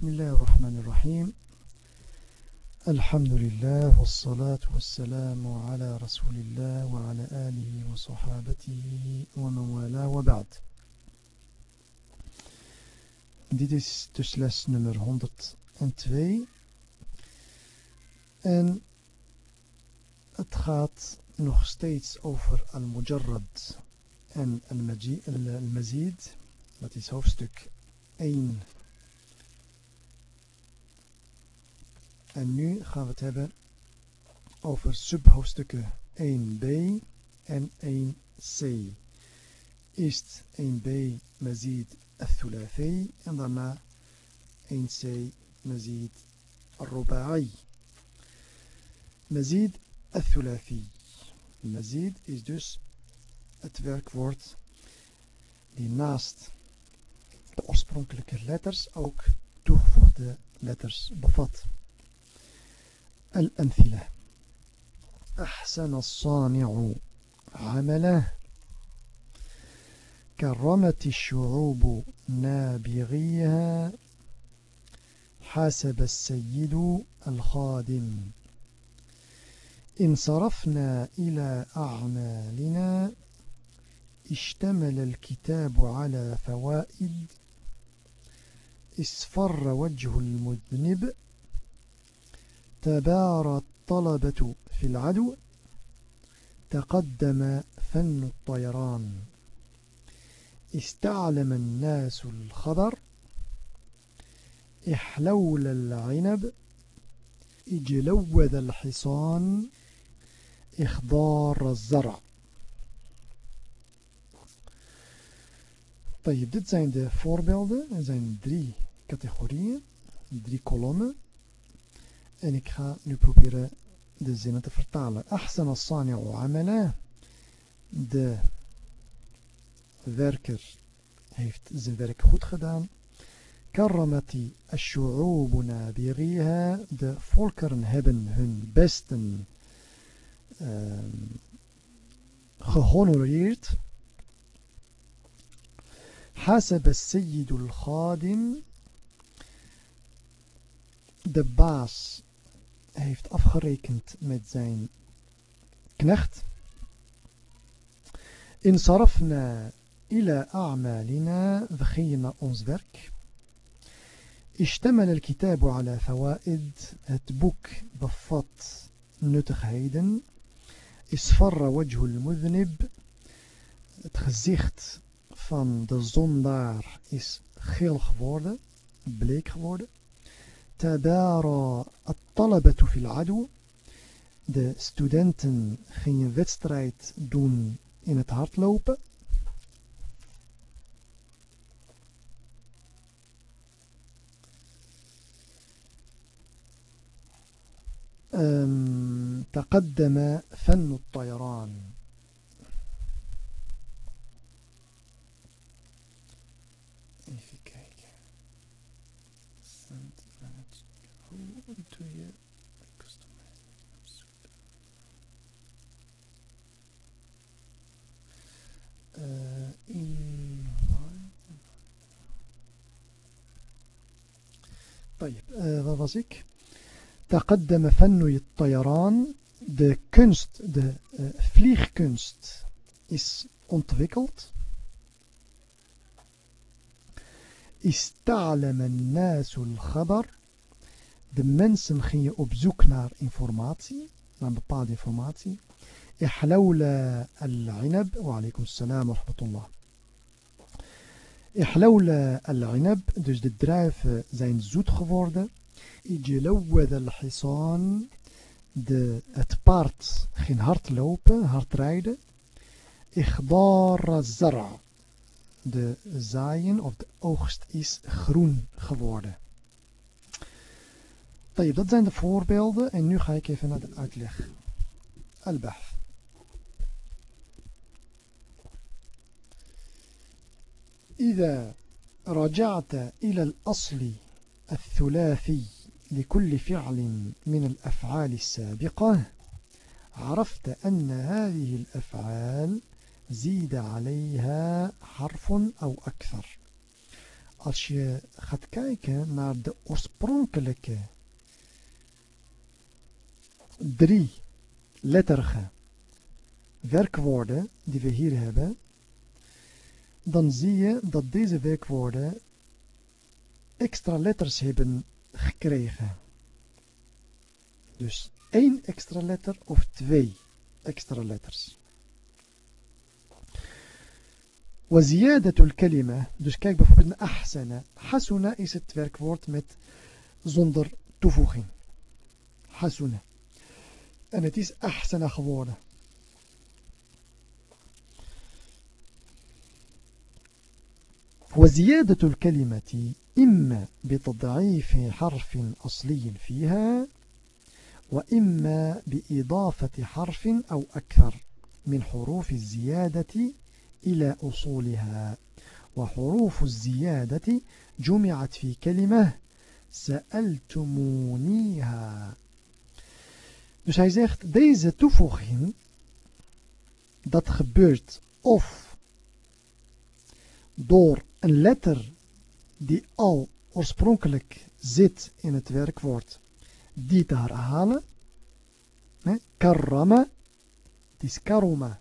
بسم الله الرحمن الرحيم. الحمد لله والصلاة والسلام على رسول الله وعلى آله وصحابته ومن والاه وبعد. Dit is dus les nummer 102 en het gaat nog steeds over al-mujarrad en al-mazid. Dat is hoofdstuk 1 En nu gaan we het hebben over subhoofdstukken 1b en 1c. Eerst 1b mazid al-thulathi en daarna 1c mazid al-ruba'i. Mazid al-thulathi. Mazid is dus het werkwoord die naast de oorspronkelijke letters ook toegevoegde letters bevat. الأمثلة. أحسن الصانع عمله. كرمت الشعوب نابغيها. حاسب السيد الخادم. إن صرفنا إلى أعمالنا اشتمل الكتاب على فوائد. اصفر وجه المذنب. تبارى الطلبة في العدو تقدم فن الطيران استعلم الناس الخبر احلول العنب اجلوذ الحصان اخضار الزرع طيب dit zijn de voorbeelden. Er zijn drie categorieën, drie kolommen. En ik ga nu proberen de zinnen te vertalen. Ahsan as-sani'u amala. De werker heeft zijn werk goed gedaan. Karramati ash-shu'ubu nabiriha. De volkeren hebben hun besten uh, gehonoreerd. حسب السيد الخادم de baas heeft afgerekend met zijn knecht. In sarafna ila a'malina, we gingen naar ons werk. اشتمل الكتاب على فوائد het boek bevat nuttigheden isfarra wajhu al-mudhnib het gezicht van de zondaar is geel geworden bleek geworden تدارى الطلبة في العدو de studenten gingen wedstrijd doen in het hardlopen um, تقدم فن الطيران طيب wat was ik تقدم فن الطيران de kunst de uh, vliegkunst is ontwikkeld استعلم الناس الخبر de mensen gingen op zoek naar informatie naar een bepaalde informatie إحلول العنب وعليكم السلام ورحمة الله إحلول العنب dus de druiven zijn zoet geworden إجلوذ الحصان de, het paard ging hard lopen, hard rijden إخضار الزرع de zaaien of de oogst is groen geworden dat zijn de voorbeelden en nu ga ik even naar de uitleg al-bahth إذا رجعت إلى الأصل الثلاثي لكل فعل من الأفعال السابقة عرفت أن هذه الأفعال زيد عليها حرف أو أكثر. als je gaat kijken naar de oorspronkelijke drie letterige werkwoorden die we hier hebben, dan zie je dat deze werkwoorden extra letters hebben gekregen. Dus één extra letter of twee extra letters. وزيادة الكلمة dus kijk bijvoorbeeld naar ahsana hasuna is het werkwoord met zonder toevoeging hasuna en het is ahsana geworden وزيادة الكلمة إما بتضعيف حرف أصلي فيها وإما بإضافة حرف أو أكثر من حروف الزيادة إلى أصولها. وحروف الزيادة جمعت في كلمة سألتمونيها. Dus hij zegt, deze toevoeging, dat gebeurt of door een letter die al oorspronkelijk zit in het werkwoord, die te herhalen. Karrama, het is karuma,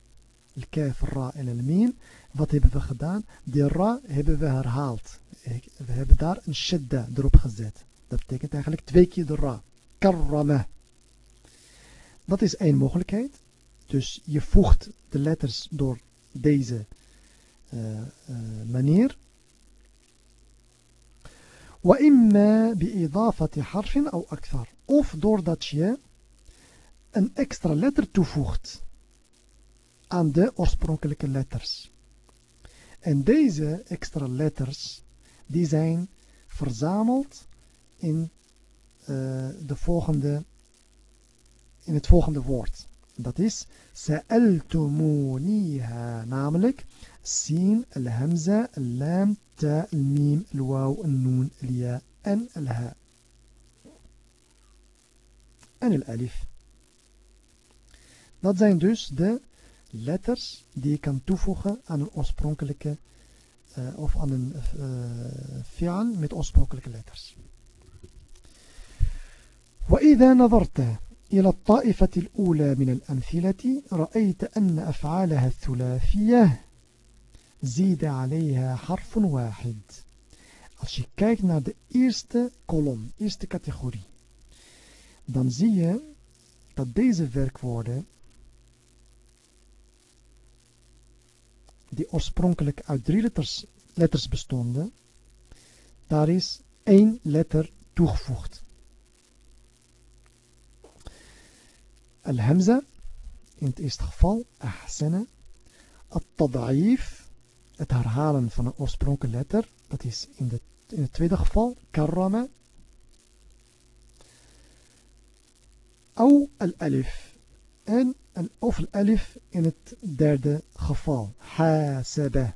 al-kaf, ra en al-mim. Wat hebben we gedaan? De ra hebben we herhaald. We hebben daar een shidda erop gezet. Dat betekent eigenlijk twee keer de ra. Karrama. Dat is één mogelijkheid. Dus je voegt de letters door deze uh, uh, manier وإما بإضافة حرف أو أكثر of doordat je een extra letter toevoegt aan de oorspronkelijke letters. En deze extra letters die zijn verzameld in, uh, de volgende, in het volgende woord. Dat is sa'altumuniha, namelijk sin, al-hamza, al-lam, ta, al-mim, al-waw, al-noon, al-ya en al-ha. En al-alif. Dat zijn dus de letters die je kan toevoegen aan een oorspronkelijke uh, of aan een uh, fi'al met oorspronkelijke letters. وإذا نظرت إلى الطائفة الأولى من الأمثلة رأيت أن أفعالها الثلاثية زيد عليها حرف واحد Als je kijkt naar de eerste kolom, eerste categorie, dan zie je dat deze werkwoorden die oorspronkelijk uit drie letters, letters bestonden, daar is één letter toegevoegd. Al-Hamza, in het eerste geval, ahsana. At-tad'if, het herhalen van een oorspronkelijke letter, dat is in, de, in het tweede geval, karrama. Au al-alif. En of al-alif in het derde geval. Hasaba.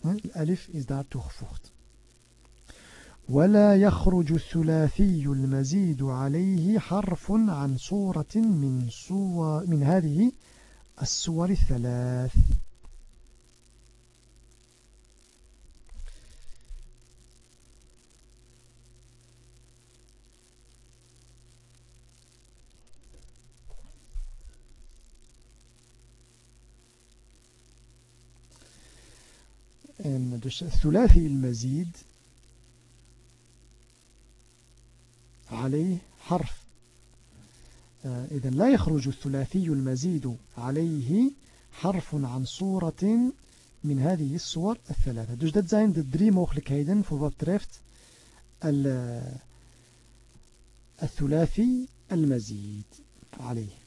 Al-alif is daar toegevoegd. ولا يخرج الثلاثي المزيد عليه حرف عن صورة من, صور من هذه الصور الثلاث En dus thulathi al-mazid عليه حرف. إذا لا يخرج الثلاثي المزيد عليه حرف عن صورة من هذه الصور الثلاثة. dus dat zijn de drie mogelijkheden voor wat الثلاثي المزيد عليه.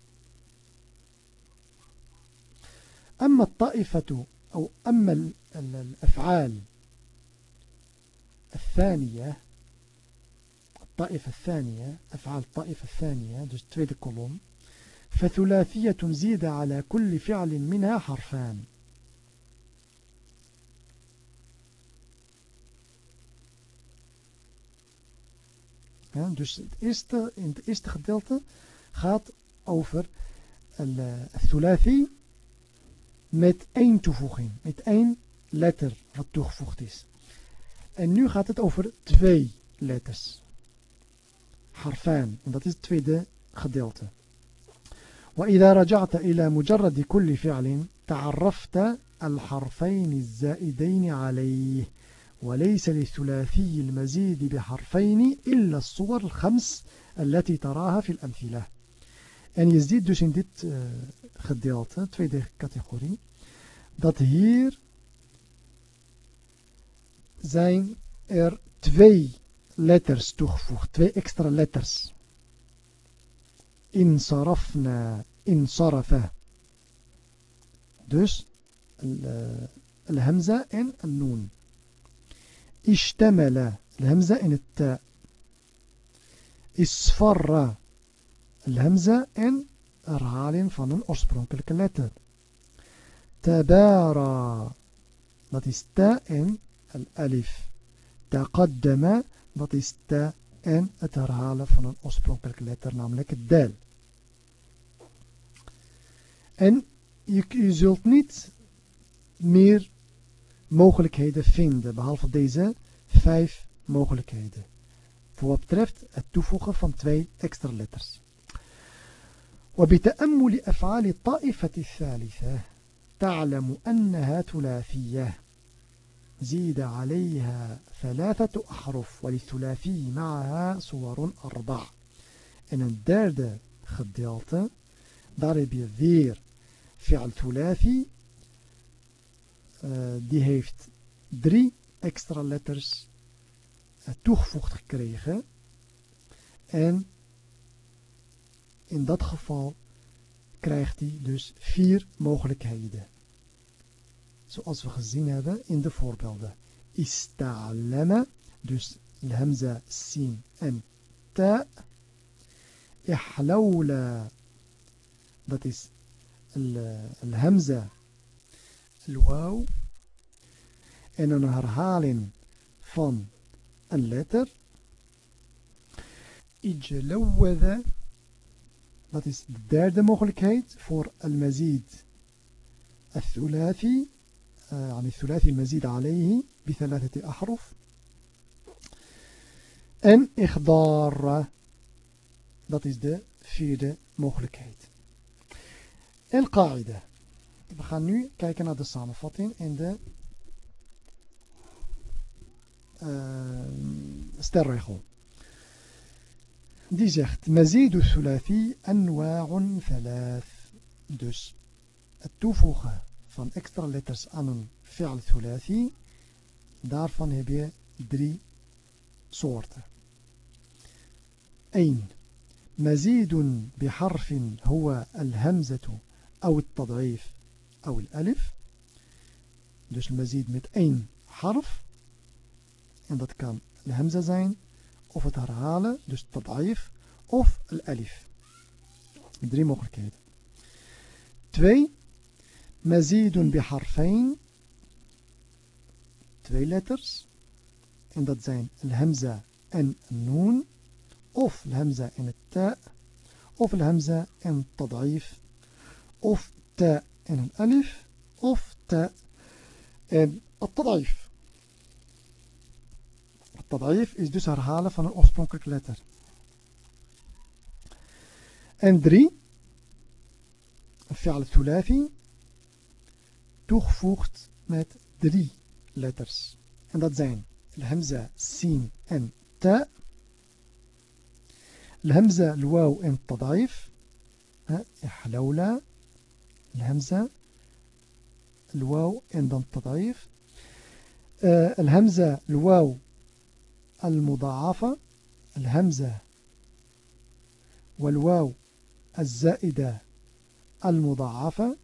أما الطائفة أو أما الأفعال الثانية الطائفة الثانية أفعال الطائفة الثانية فثلاثية زيد على كل فعل منها حرفان. Ja, dus het eerste, in het eerste gedeelte gaat over al-thulathi met één toevoeging, met één letter wat toegevoegd is. En nu gaat het over twee letters. Harfaan. En dat is het tweede gedeelte. وإذا رجعت إلى مجرد كل فعل تعرفت الحرفين الزائدين عليه وليس للثلاثي المزيد بحرفين إلا الصور الخمس التي تراها في الأمثلة En je ziet dus in dit uh, gedeelte, tweede categorie, dat hier zijn er twee letters toegevoegd, twee extra letters. Insarafna, insarafa. Dus الهمزة en النون اشتمل الهمزة en التاء اصفر الهمزة en herhaling van een oorspronkelijke letter tabara dat is ta en الألف تقدم dat is ta en het herhalen van een oorspronkelijke letter, namelijk het del. En je, je zult niet meer mogelijkheden vinden, behalve deze vijf mogelijkheden. Voor wat betreft het toevoegen van twee extra letters. وبتأمل أفعال الطائفة الثالثة تعلم أنها ثلاثية. زيد عليها ثلاثة أحرف وللثلاثي معها صور أربع. إن الدرد خديلت ضرب الذير. فعل ثلاثي آه، دي heeft دري إكسترا letters toegevoegd gekregen إن in dat geval krijgt hij dus vier mogelijkheden. Zoals we gezien hebben in de voorbeelden. Ista'lama, dus hamza, sin en ta. Ihlawla, dat is الهمزة الواو en een herhaling van een letter. Ijlawada, dat is de derde mogelijkheid voor al-mazid. الثلاثي يعني الثلاثي المزيد عليه بثلاثة أحرف. أن إخضار ذات إزداء في مغلقات القاعدة. نحن نوي كايكنا دي سامفاتين إن دي استرخو. دي زيخت مزيد الثلاثي أنواع ثلاث. دوس. التوفوخة van extra letters aan een fi'al thulati, daarvan heb je drie soorten. 1. مزيد بحرف هو الهمزة أو التضعيف أو الألف دوش المزيد مت أين حرف إن ذات كان الهمزة زين أو فترهالة دوش التضعيف أو الألف دري موقر كيد 2. مزيد بحرفين. drie letters en dat zijn الهمزة en النون. of الهمزة en التاء. of الهمزة en التضعيف. of تاء en الألف. of تاء en التضعيف. التضعيف is dus herhaling van de oorspronkelijke letter إن دري الفعل الثلاثي. Toegevoegd met drie letters. En dat zijn الهمزة سين en تاء الهمزة الواو en التضعيف إحلولا الهمزة الواو en dan التضعيف الهمزة الواو المضاعفة الهمزة والواو الزائدة المضاعفة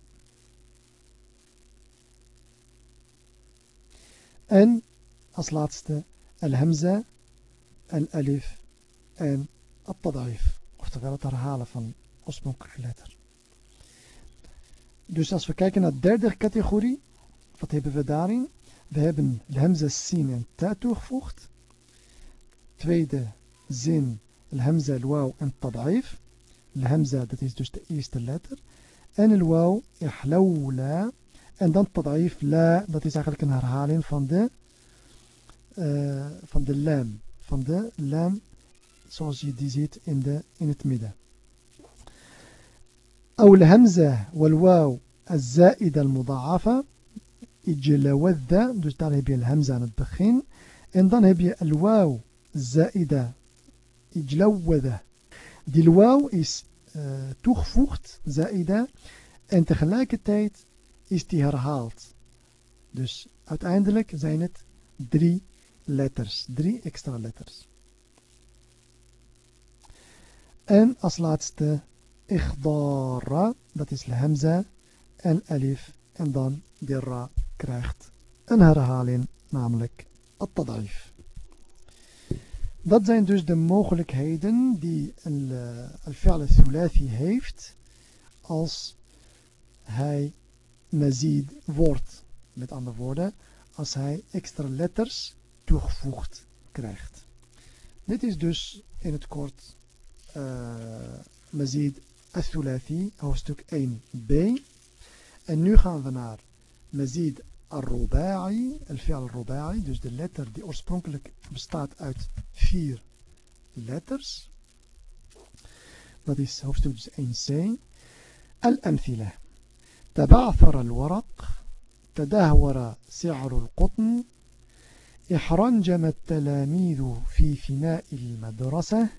En als laatste al-hamza, al-alif en al-tad'if. Oftewel het herhalen van oorspronkelijke letter. Dus als we kijken naar de derde categorie, wat hebben we daarin? We hebben de hamza, sin en ta toegevoegd. Tweede zin, al-hamza, al-waw en tad'if. Al-hamza, dat is dus de eerste letter. En al-waw, ihlawla. En dan tad'if la, dat is eigenlijk een herhaling van de uh, van de lam. Van de lam zoals je die ziet in, de, in het midden. أو الهمزة والواو الزائدة المضاعفة إجلوذ dus daar heb je الهمزة aan het begin en dan heb je الواو الزائدة إجلوذ die الواو is uh, toegevoegd زائدة en tegelijkertijd is die herhaald. Dus uiteindelijk zijn het drie letters, drie extra letters. En als laatste Ikhdara, dat is Hamza en Alif. En dan de Ra krijgt een herhaling, namelijk At-Tadaif. Dat zijn dus de mogelijkheden die eh, al-Fi'al al heeft als hij mazid wordt met andere woorden als hij extra letters toegevoegd krijgt dit is dus in het kort mazid al-thulathi hoofdstuk 1b en nu gaan we naar mazid al-ruba'i, al-fi'al al-ruba'i, dus de letter die oorspronkelijk bestaat uit vier letters. Dat is hoofdstuk 1c. Al-amthila. تبعثر الورق تدهور سعر القطن احرنجم التلاميذ في فناء المدرسة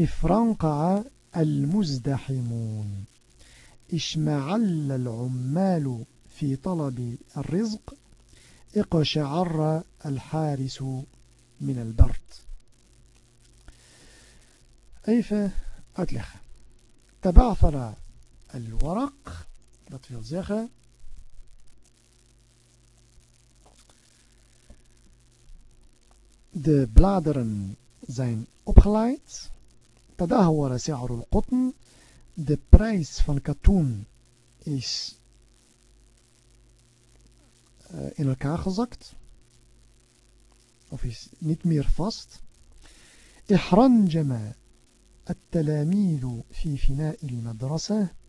افرنقع المزدحمون اشمعل العمال في طلب الرزق اقشعر الحارس من البرد Even uitleggen. Tabafara al-waraq, dat wil zeggen de bladeren zijn opgeleid. Tadahwara si'arul qotn, de prijs van katoen is uh, in elkaar gezakt. Of is niet meer vast. إحرنجم التلاميذ في فناء المدرسة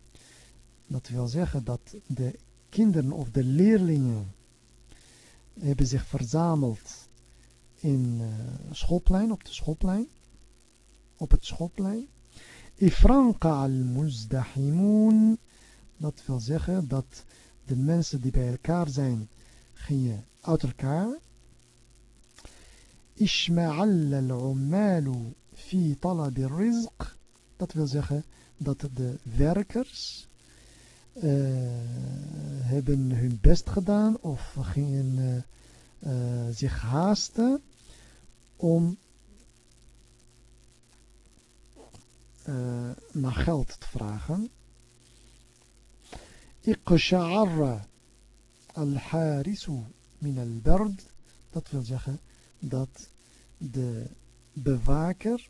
dat wil zeggen dat de kinderen of de leerlingen hebben zich verzameld in uh, schoolplein, op de schoolplein op het schoolplein Ifranqa al-muzdahimun dat wil zeggen dat de mensen die bij elkaar zijn gingen uit elkaar. Ishma'al al-ummalu fi talab rizq Dat wil zeggen dat de werkers hebben hun best gedaan of gingen uh, uh, zich haasten om naar geld te vragen. Iqsha'arra al-harisu min al-bard. Dat wil zeggen dat de bewaker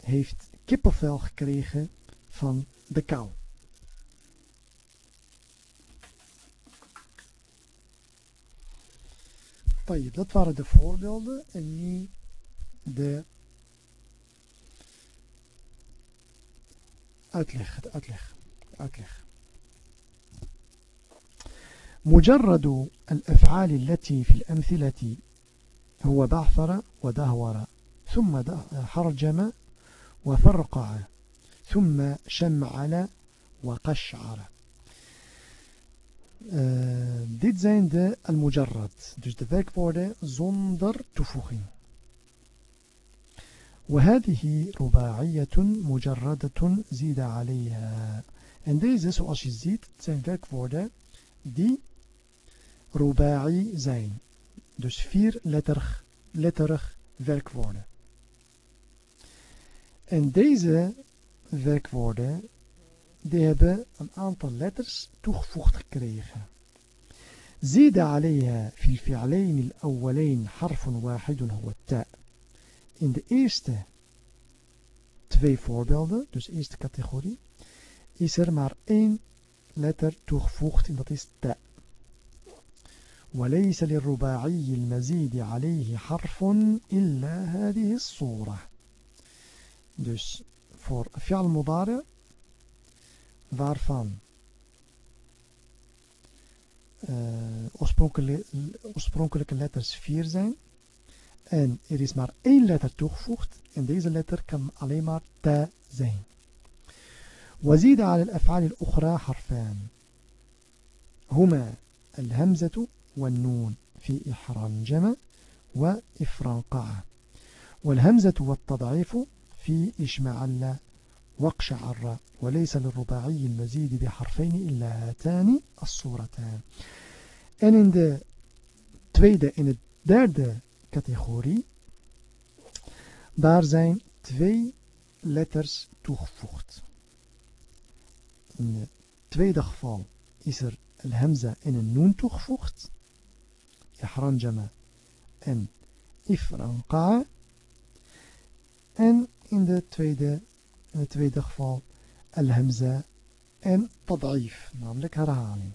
heeft kippenvel gekregen van de kou. Dat waren de voorbeelden en nu de uitleg. De uitleg. Uitleg. مجرد الأفعال التي في الأمثلة هو بعثر ودهور ثم حرجم وفرقع ثم شمعل وقشعر dit zijn de al-mujarrad, dus de werkwoorden zonder toevoeging. وهذه رباعية مجردة زيد عليها. En deze, zoals je ziet, zijn werkwoorden die ruba'i zijn. Dus vier letterig, letterig werkwoorden. En deze werkwoorden die hebben een aantal letters toegevoegd gekregen. زيد عليها في الفعلين الأولين حرف واحد هو التاء. In de eerste twee voorbeelden, dus eerste categorie, is er maar één letter toegevoegd en dat is ta. وليس للرباعي المزيد عليه حرف إلا هذه الصورة dus voor fi'al mudari waarvan uh, oorspronkelijke, oorspronkelijke letters vier zijn. En er is maar één letter toegevoegd. En deze letter kan alleen maar ta zijn. وزيد على الأفعال الأخرى حرفان هما الهمزة والنون في إحرام جمع وإفرانقع والهمزة والتضعيف في إشمعل واقشعر وليس للرباعي المزيد بحرفين إلا هاتان الصورتان En in de tweede en de derde categorie, daar zijn twee letters toegevoegd. In het tweede geval is er een hamza en een noon toegevoegd. Ihranjama en ifranqa. En in, de tweede, in het tweede geval al-hamza en tad'if, namelijk herhaling.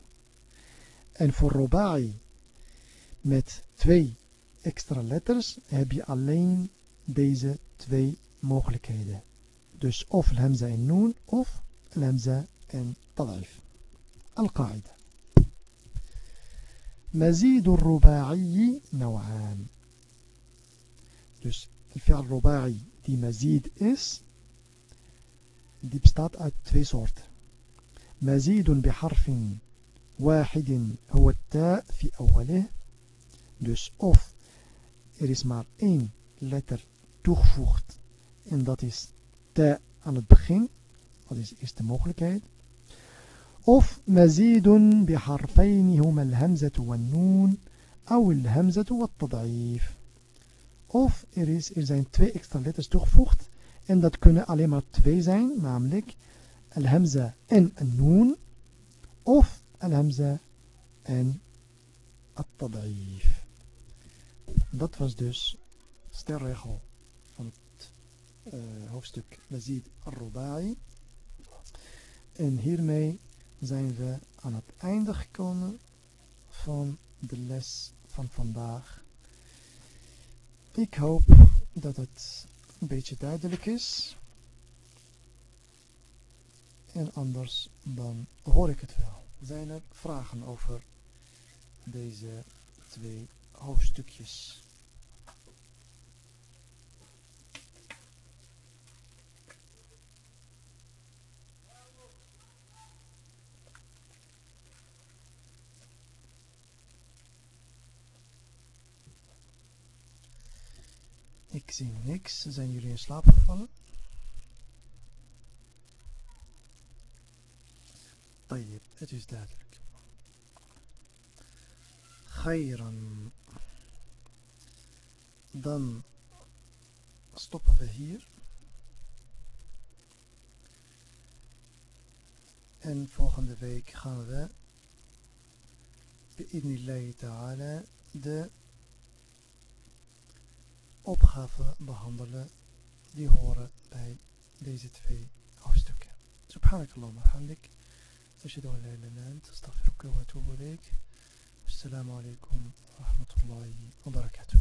En voor rubai met twee extra letters heb je alleen deze twee mogelijkheden. Dus of al-hamza en noon of al-hamza en tad'if. القاعدة مزيد الرباعي نوعان Dus الفعل الرباعي die مزيد is die bestaat uit twee soorten مزيد بحرف واحد هو التاء في أوله dus of er is maar één letter toegevoegd en dat is ta aan het begin dat is de eerste mogelijkheid of مزيد بحرفين هما الهمزة والنون أو الهمزة والتضعيف of er, is, er zijn twee extra letters toegevoegd En dat kunnen alleen maar twee zijn, namelijk alhamza en al-noon of alhamza en al-tada'if. Dat was dus sterregel van het eh, hoofdstuk Lazid al-Rubai. En hiermee zijn we aan het einde gekomen van de les van vandaag. Ik hoop dat het een beetje duidelijk is. En anders dan hoor ik het wel. Zijn er vragen over deze twee hoofdstukjes? Ik zie niks. Zijn jullie in slaap gevallen? طيب, het is duidelijk. Khairan. Dan stoppen we hier. En volgende week gaan we bi'idnillahi ta'ala de opgaven behandelen die horen bij deze twee hoofdstukken. سبحانك اللهم وبحمدك أشهد أن لا إله إلا أنت أستغفرك وأتوب إليك والسلام عليكم ورحمة الله وبركاته